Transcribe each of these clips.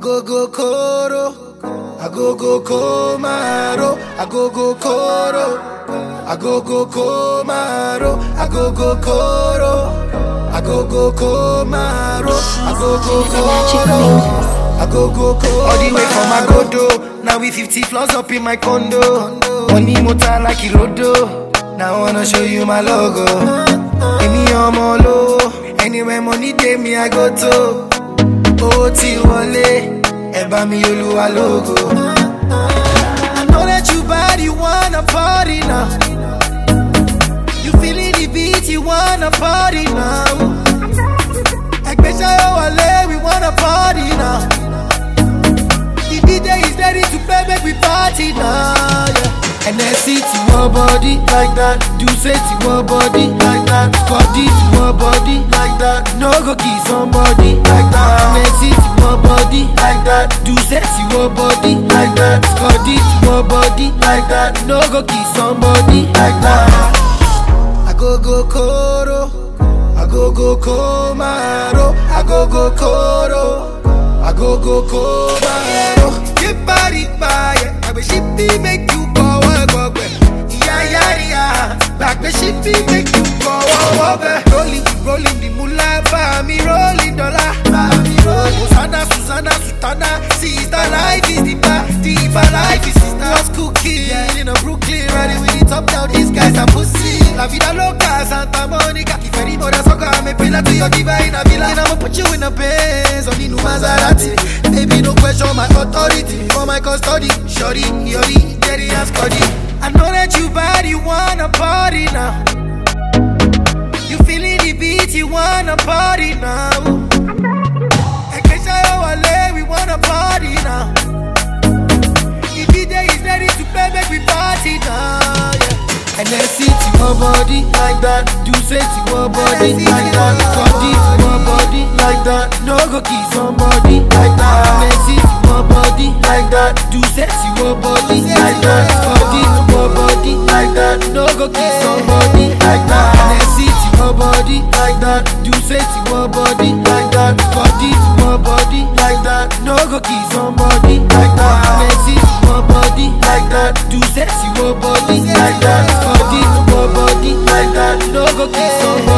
go go koro, I go go komaro, I go go koro, I go go komaro, I go go koro, I go go komaro, I go go koro, I go go koro. All the way from Agodo, now we 50 floors up in my condo. Money motor like Irodo, now I wanna show you my logo. Èmi ọmọ lówó, anywhere money dey me I go to. Owó ti wọlé, ẹ mi olúwa lógo. I know that you bad, you wanna party now. You feeling the beat, you wanna party now. Ẹgbẹ́ ṣayọ wọlé, we wanna party now. The DJ is ready to play, make we party now. Yeah. NSC to one body like that. Do say to one body like that. Scotty to one body like that. No go kill somebody like that. NSC to one body like that. Do say to one body like that. Scotty to one body like that. No go kill somebody like that. I go go koro, I go go komaro, I go go koro, I go go komaro. Get body by I wish it be make you yeah, back the shit be make you go work Rolling rolling the moolah, for me rolling dollar, for me rolling. Hosanna Susanna Sutana, sister life is bar, deeper life is sister. What's cooking in a Brooklyn, riding with the top down. These guys are pussy. La vida loca, Santa Monica. If any more soca, I'm a pillar to your diva in a villa. And I'ma put you in a Benz, the new Maserati. Baby, no question my authority for my custody. Shorty, yori, Jerry and Scotty. I know that you bad, you wanna party now. You feeling the beat, you wanna party now. Ekeshayo wale, we wanna party now. The DJ is ready to play, make we party now. Yeah. And then see to one body like that. Do say to one body like that. Body to one body like that. No go kill somebody like that. And then see to one body like that. Do say to one body like that. Body nobody like that. No go kiss somebody like that. Necessity, body like that. Do say to body like that. Body to body like that. No go kiss somebody like that. Necessity, body like that. Do say to body like that. Body to body like that. No go kiss somebody.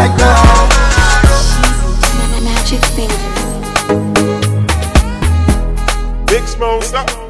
Like that. Magic fingers. Big Smoke, stop.